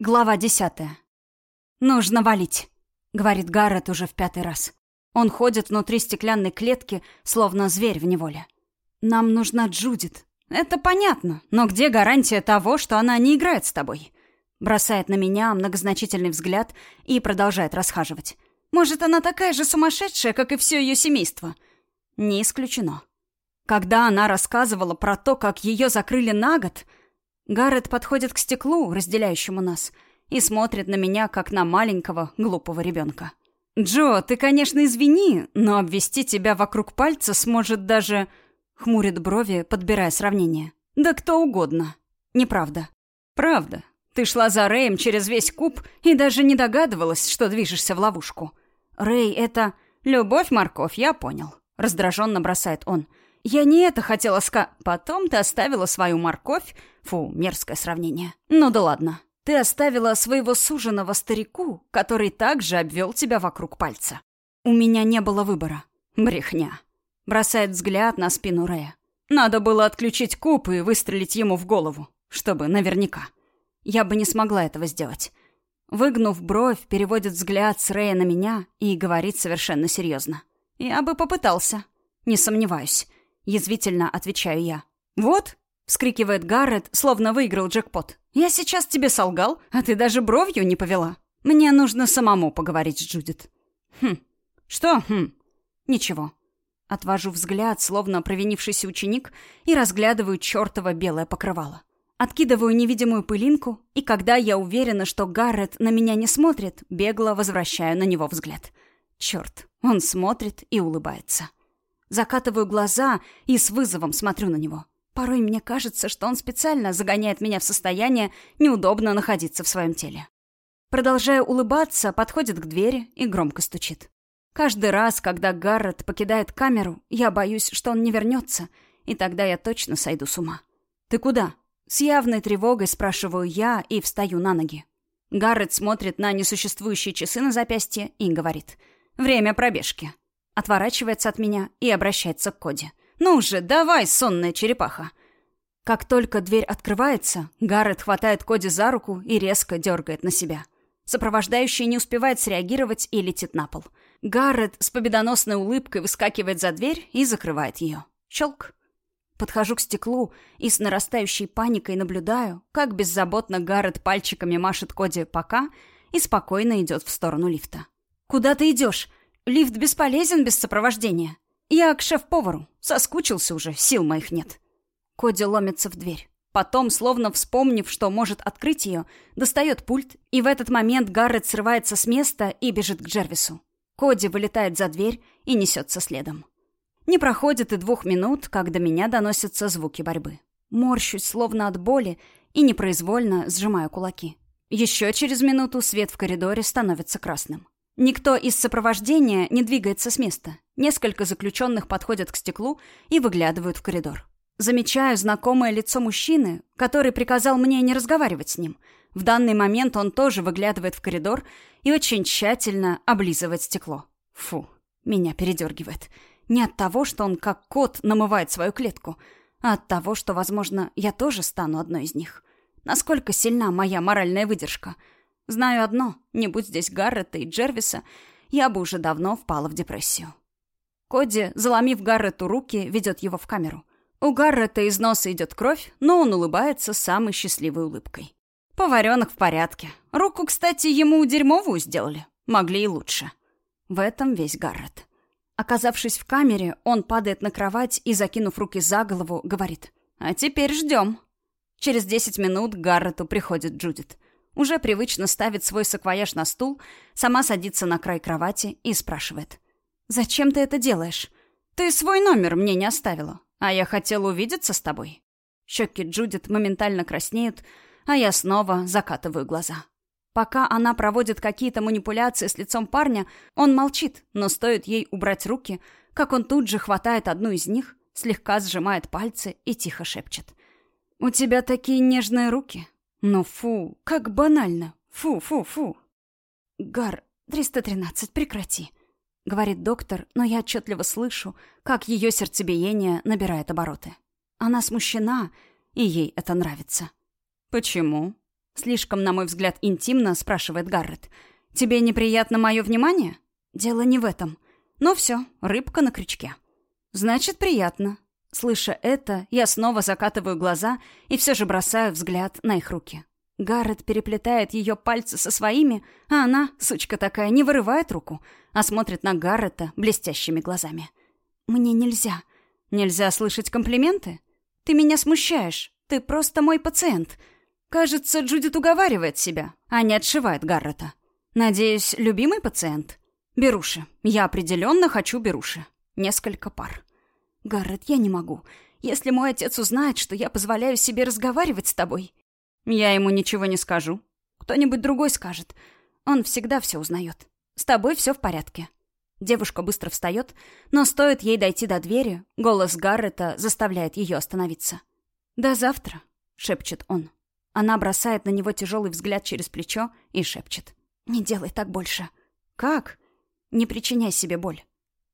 Глава десятая. «Нужно валить», — говорит Гаррет уже в пятый раз. Он ходит внутри стеклянной клетки, словно зверь в неволе. «Нам нужна Джудит». «Это понятно, но где гарантия того, что она не играет с тобой?» Бросает на меня многозначительный взгляд и продолжает расхаживать. «Может, она такая же сумасшедшая, как и все ее семейство?» Не исключено. Когда она рассказывала про то, как ее закрыли на год, Гаррет подходит к стеклу, разделяющему нас, и смотрит на меня, как на маленького, глупого ребенка. «Джо, ты, конечно, извини, но обвести тебя вокруг пальца сможет даже...» Хмурит брови, подбирая сравнение. «Да кто угодно». «Неправда». «Правда. Ты шла за Рэем через весь куб и даже не догадывалась, что движешься в ловушку. Рэй — это... Любовь-морковь, я понял». Раздраженно бросает он. «Я не это хотела ска...» «Потом ты оставила свою морковь Фу, мерзкое сравнение. Ну да ладно. Ты оставила своего суженого старику, который также обвел тебя вокруг пальца. У меня не было выбора. Брехня. Бросает взгляд на спину Рэя. Надо было отключить куб и выстрелить ему в голову, чтобы наверняка. Я бы не смогла этого сделать. Выгнув бровь, переводит взгляд с Рэя на меня и говорит совершенно серьезно. «Я бы попытался. Не сомневаюсь». Язвительно отвечаю я. «Вот, вскрикивает Гаррет, словно выиграл джекпот. «Я сейчас тебе солгал, а ты даже бровью не повела. Мне нужно самому поговорить с Джудит». «Хм. Что? Хм. Ничего». Отвожу взгляд, словно провинившийся ученик, и разглядываю чертово белое покрывало. Откидываю невидимую пылинку, и когда я уверена, что Гаррет на меня не смотрит, бегло возвращаю на него взгляд. Черт, он смотрит и улыбается. Закатываю глаза и с вызовом смотрю на него. Порой мне кажется, что он специально загоняет меня в состояние неудобно находиться в своем теле. Продолжая улыбаться, подходит к двери и громко стучит. Каждый раз, когда Гаррет покидает камеру, я боюсь, что он не вернется, и тогда я точно сойду с ума. «Ты куда?» С явной тревогой спрашиваю я и встаю на ноги. Гаррет смотрит на несуществующие часы на запястье и говорит «Время пробежки». Отворачивается от меня и обращается к Коде. «Ну же, давай, сонная черепаха!» Как только дверь открывается, Гаррет хватает Коди за руку и резко дергает на себя. Сопровождающий не успевает среагировать и летит на пол. Гаррет с победоносной улыбкой выскакивает за дверь и закрывает ее. Щелк. Подхожу к стеклу и с нарастающей паникой наблюдаю, как беззаботно Гаррет пальчиками машет Коди «пока» и спокойно идет в сторону лифта. «Куда ты идешь? Лифт бесполезен без сопровождения. Я к шеф-повару. Соскучился уже, сил моих нет». Коди ломится в дверь. Потом, словно вспомнив, что может открыть ее, достает пульт, и в этот момент Гаррет срывается с места и бежит к Джервису. Коди вылетает за дверь и несется следом. Не проходит и двух минут, как до меня доносятся звуки борьбы. Морщусь, словно от боли, и непроизвольно сжимаю кулаки. Еще через минуту свет в коридоре становится красным. Никто из сопровождения не двигается с места. Несколько заключенных подходят к стеклу и выглядывают в коридор. Замечаю знакомое лицо мужчины, который приказал мне не разговаривать с ним. В данный момент он тоже выглядывает в коридор и очень тщательно облизывает стекло. Фу, меня передергивает. Не от того, что он как кот намывает свою клетку, а от того, что, возможно, я тоже стану одной из них. Насколько сильна моя моральная выдержка. Знаю одно, не будь здесь Гаррета и Джервиса, я бы уже давно впала в депрессию. Коди, заломив Гаррету руки, ведет его в камеру. У Гаррета из носа идет кровь, но он улыбается самой счастливой улыбкой. Поваренок в порядке. Руку, кстати, ему дерьмовую сделали. Могли и лучше. В этом весь Гаррет. Оказавшись в камере, он падает на кровать и, закинув руки за голову, говорит «А теперь ждем». Через десять минут к Гаррету приходит Джудит. Уже привычно ставит свой саквояж на стул, сама садится на край кровати и спрашивает «Зачем ты это делаешь? Ты свой номер мне не оставила. А я хотел увидеться с тобой. Щеки Джудит моментально краснеют, а я снова закатываю глаза. Пока она проводит какие-то манипуляции с лицом парня, он молчит, но стоит ей убрать руки, как он тут же хватает одну из них, слегка сжимает пальцы и тихо шепчет. «У тебя такие нежные руки. Ну фу, как банально. Фу-фу-фу». «Гар, 313, прекрати», говорит доктор, но я отчетливо слышу, как ее сердцебиение набирает обороты. Она смущена, и ей это нравится. «Почему?» — Слишком, на мой взгляд, интимно, спрашивает Гаррет. Тебе неприятно мое внимание? Дело не в этом. Но все, рыбка на крючке. Значит, приятно. Слыша это, я снова закатываю глаза и все же бросаю взгляд на их руки. Гаррет переплетает ее пальцы со своими, а она, сучка такая, не вырывает руку, а смотрит на Гаррета блестящими глазами. «Мне нельзя. Нельзя слышать комплименты? Ты меня смущаешь. Ты просто мой пациент». Кажется, Джудит уговаривает себя, а не отшивает Гаррета. Надеюсь, любимый пациент? Беруши. Я определенно хочу беруши. Несколько пар. Гаррет, я не могу. Если мой отец узнает, что я позволяю себе разговаривать с тобой... Я ему ничего не скажу. Кто-нибудь другой скажет. Он всегда все узнает. С тобой все в порядке. Девушка быстро встает, но стоит ей дойти до двери, голос Гаррета заставляет ее остановиться. «До завтра», — шепчет он. Она бросает на него тяжелый взгляд через плечо и шепчет. «Не делай так больше». «Как?» «Не причиняй себе боль».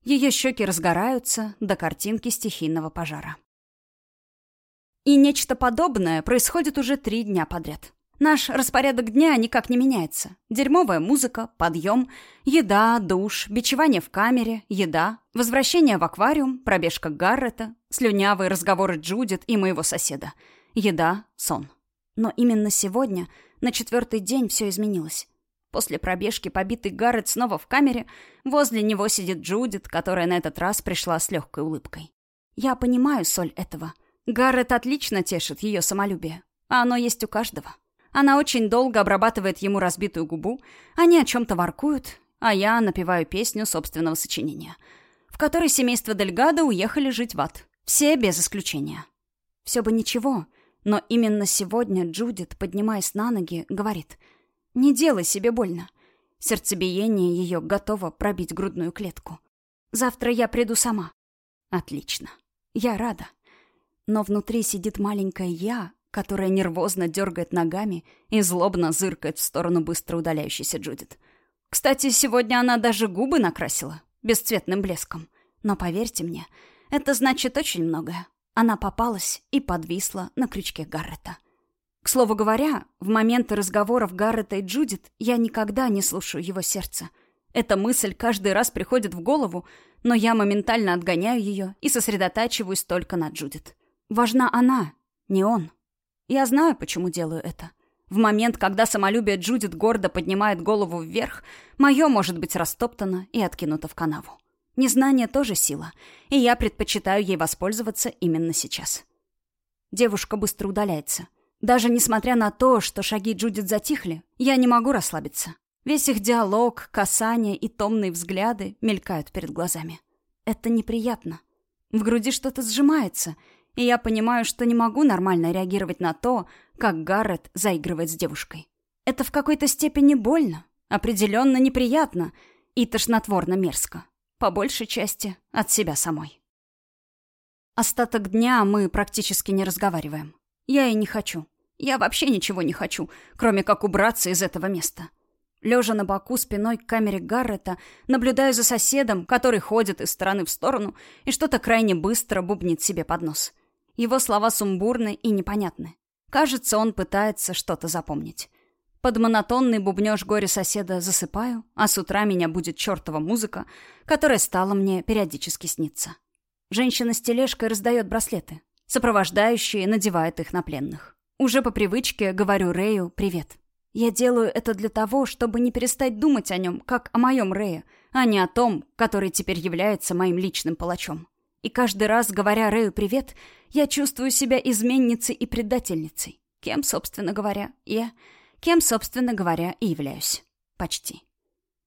Ее щеки разгораются до картинки стихийного пожара. И нечто подобное происходит уже три дня подряд. Наш распорядок дня никак не меняется. Дерьмовая музыка, подъем, еда, душ, бичевание в камере, еда, возвращение в аквариум, пробежка Гаррета, слюнявые разговоры Джудит и моего соседа. Еда, сон. Но именно сегодня, на четвертый день, все изменилось. После пробежки побитый Гаррет снова в камере. Возле него сидит Джудит, которая на этот раз пришла с легкой улыбкой. Я понимаю соль этого. Гаррет отлично тешит ее самолюбие. А оно есть у каждого. Она очень долго обрабатывает ему разбитую губу, они о чем-то воркуют, а я напеваю песню собственного сочинения, в которой семейство Дельгадо уехали жить в ад. Все без исключения. Все бы ничего, но именно сегодня Джудит, поднимаясь на ноги, говорит «Не делай себе больно». Сердцебиение ее готово пробить грудную клетку. «Завтра я приду сама». Отлично. Я рада. Но внутри сидит маленькая я, которая нервозно дергает ногами и злобно зыркает в сторону быстро удаляющейся Джудит. Кстати, сегодня она даже губы накрасила, бесцветным блеском. Но поверьте мне, это значит очень многое. Она попалась и подвисла на крючке Гаррета. К слову говоря, в моменты разговоров Гаррета и Джудит я никогда не слушаю его сердце. Эта мысль каждый раз приходит в голову, но я моментально отгоняю ее и сосредотачиваюсь только на Джудит. Важна она, не он. Я знаю, почему делаю это. В момент, когда самолюбие Джудит гордо поднимает голову вверх, мое может быть растоптано и откинуто в канаву. Незнание тоже сила, и я предпочитаю ей воспользоваться именно сейчас. Девушка быстро удаляется. Даже несмотря на то, что шаги Джудит затихли, я не могу расслабиться. Весь их диалог, касания и томные взгляды мелькают перед глазами. Это неприятно. В груди что-то сжимается, и я понимаю, что не могу нормально реагировать на то, как Гаррет заигрывает с девушкой. Это в какой-то степени больно, определенно неприятно и тошнотворно мерзко. По большей части от себя самой. Остаток дня мы практически не разговариваем. Я и не хочу. Я вообще ничего не хочу, кроме как убраться из этого места. Лежа на боку спиной к камере Гаррета, наблюдаю за соседом, который ходит из стороны в сторону и что-то крайне быстро бубнит себе под нос. Его слова сумбурны и непонятны. Кажется, он пытается что-то запомнить. Под монотонный бубнёж горе соседа засыпаю, а с утра меня будет чертова музыка, которая стала мне периодически сниться. Женщина с тележкой раздает браслеты. Сопровождающие надевают их на пленных. Уже по привычке говорю Рэю «привет». Я делаю это для того, чтобы не перестать думать о нем, как о моем Рэе, а не о том, который теперь является моим личным палачом. И каждый раз, говоря Рэю «привет», я чувствую себя изменницей и предательницей. Кем, собственно говоря, я... Кем, собственно говоря, и являюсь. Почти.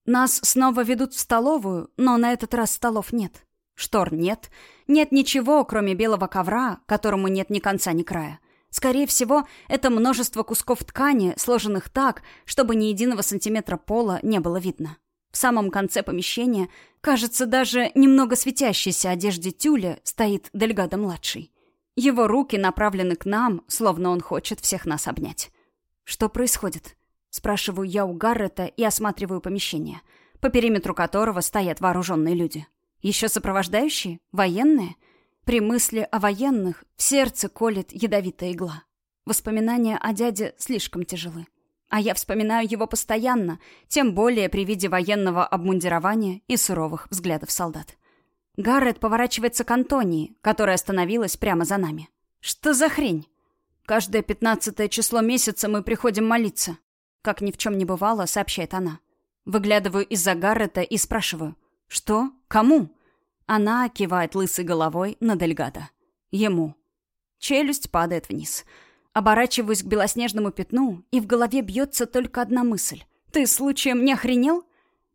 Нас снова ведут в столовую, но на этот раз столов нет. Штор нет. Нет ничего, кроме белого ковра, которому нет ни конца, ни края. Скорее всего, это множество кусков ткани, сложенных так, чтобы ни единого сантиметра пола не было видно. В самом конце помещения, кажется, даже немного светящейся одежде тюля стоит Дельгадо-младший. Его руки направлены к нам, словно он хочет всех нас обнять. «Что происходит?» Спрашиваю я у Гаррета и осматриваю помещение, по периметру которого стоят вооруженные люди. Еще сопровождающие? Военные? При мысли о военных в сердце колет ядовитая игла. Воспоминания о дяде слишком тяжелы. А я вспоминаю его постоянно, тем более при виде военного обмундирования и суровых взглядов солдат. Гаррет поворачивается к Антонии, которая остановилась прямо за нами. «Что за хрень?» «Каждое пятнадцатое число месяца мы приходим молиться», — как ни в чем не бывало, сообщает она. Выглядываю из-за Гаррета и спрашиваю. «Что? Кому?» Она кивает лысой головой на Дельгада. «Ему». Челюсть падает вниз. Оборачиваюсь к белоснежному пятну, и в голове бьется только одна мысль. «Ты случаем не охренел?»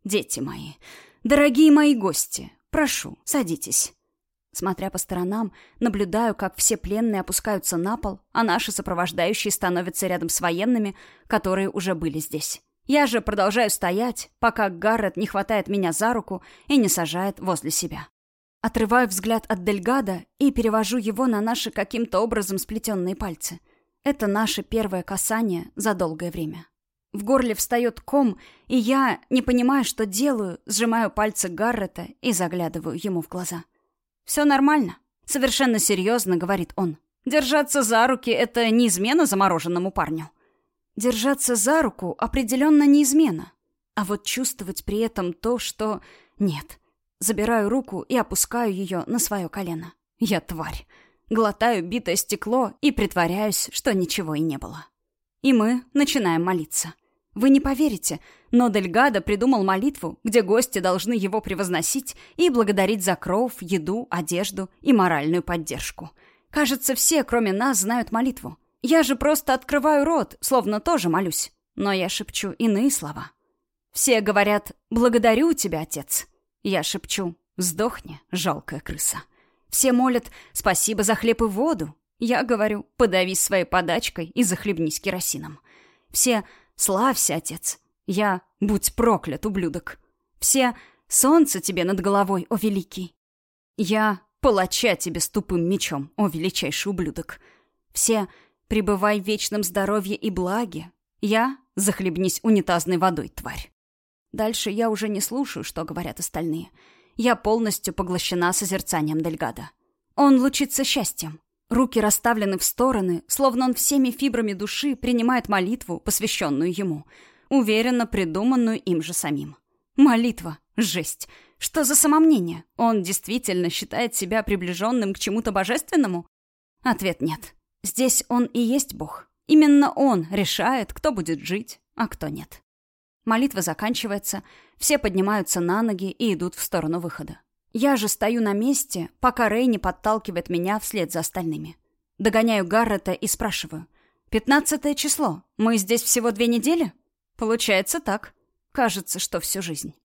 «Дети мои, дорогие мои гости, прошу, садитесь». Смотря по сторонам, наблюдаю, как все пленные опускаются на пол, а наши сопровождающие становятся рядом с военными, которые уже были здесь. Я же продолжаю стоять, пока Гаррет не хватает меня за руку и не сажает возле себя. Отрываю взгляд от Дельгада и перевожу его на наши каким-то образом сплетенные пальцы. Это наше первое касание за долгое время. В горле встает ком, и я, не понимая, что делаю, сжимаю пальцы Гаррета и заглядываю ему в глаза. «Все нормально», — совершенно серьезно говорит он. «Держаться за руки — это не измена замороженному парню». Держаться за руку определенно не измена. А вот чувствовать при этом то, что... Нет. Забираю руку и опускаю ее на свое колено. Я тварь. Глотаю битое стекло и притворяюсь, что ничего и не было. И мы начинаем молиться. Вы не поверите, но Дельгадо придумал молитву, где гости должны его превозносить и благодарить за кров, еду, одежду и моральную поддержку. Кажется, все, кроме нас, знают молитву. Я же просто открываю рот, словно тоже молюсь. Но я шепчу иные слова. Все говорят «Благодарю тебя, отец». Я шепчу «Сдохни, жалкая крыса». Все молят «Спасибо за хлеб и воду». Я говорю «Подавись своей подачкой и захлебнись керосином». Все «Славься, отец». Я «Будь проклят, ублюдок». Все «Солнце тебе над головой, о великий». Я «Палача тебе с тупым мечом, о величайший ублюдок». Все «Пребывай в вечном здоровье и благе». Я «Захлебнись унитазной водой, тварь». Дальше я уже не слушаю, что говорят остальные. Я полностью поглощена созерцанием Дельгада. Он лучится счастьем. Руки расставлены в стороны, словно он всеми фибрами души принимает молитву, посвященную ему, уверенно придуманную им же самим. Молитва. Жесть. Что за самомнение? Он действительно считает себя приближенным к чему-то божественному? Ответ нет. Здесь он и есть Бог. Именно он решает, кто будет жить, а кто нет. Молитва заканчивается, все поднимаются на ноги и идут в сторону выхода. Я же стою на месте, пока Рэй не подталкивает меня вслед за остальными. Догоняю Гаррета и спрашиваю. «Пятнадцатое число. Мы здесь всего две недели?» «Получается так. Кажется, что всю жизнь».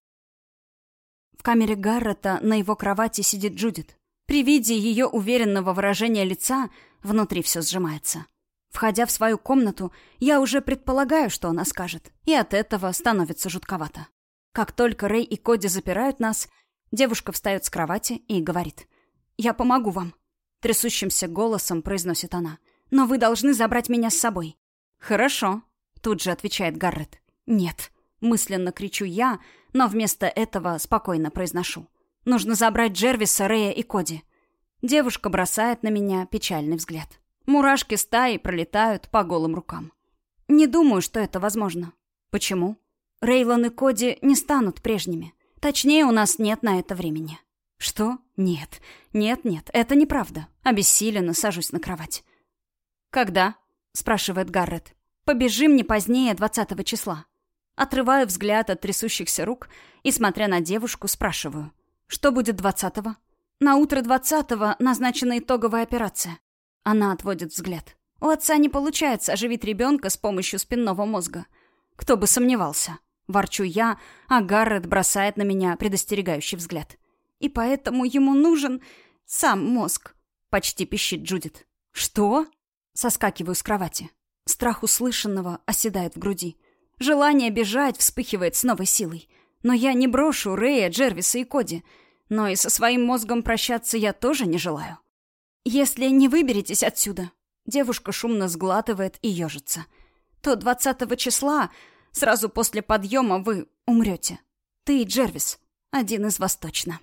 В камере Гаррета на его кровати сидит Джудит. При виде ее уверенного выражения лица внутри все сжимается. Входя в свою комнату, я уже предполагаю, что она скажет, и от этого становится жутковато. Как только Рэй и Коди запирают нас, Девушка встает с кровати и говорит. «Я помогу вам», — трясущимся голосом произносит она. «Но вы должны забрать меня с собой». «Хорошо», — тут же отвечает Гаррет. «Нет», — мысленно кричу я, но вместо этого спокойно произношу. «Нужно забрать Джервиса, Рэя и Коди». Девушка бросает на меня печальный взгляд. Мурашки стаи пролетают по голым рукам. Не думаю, что это возможно. Почему? Рейлон и Коди не станут прежними. Точнее, у нас нет на это времени. Что? Нет. Нет, нет, это неправда. Обессиленно сажусь на кровать. Когда? спрашивает Гаррет. Побежим не позднее двадцатого числа. Отрываю взгляд от трясущихся рук и, смотря на девушку, спрашиваю. Что будет двадцатого? На утро двадцатого назначена итоговая операция. Она отводит взгляд. У отца не получается оживить ребенка с помощью спинного мозга. Кто бы сомневался. Ворчу я, а Гаррет бросает на меня предостерегающий взгляд. И поэтому ему нужен сам мозг. Почти пищит Джудит. Что? Соскакиваю с кровати. Страх услышанного оседает в груди. Желание бежать вспыхивает с новой силой. Но я не брошу Рэя, Джервиса и Коди. Но и со своим мозгом прощаться я тоже не желаю. Если не выберетесь отсюда, девушка шумно сглатывает и ежится, то двадцатого числа Сразу после подъема вы умрете. Ты и Джервис. Один из вас точно.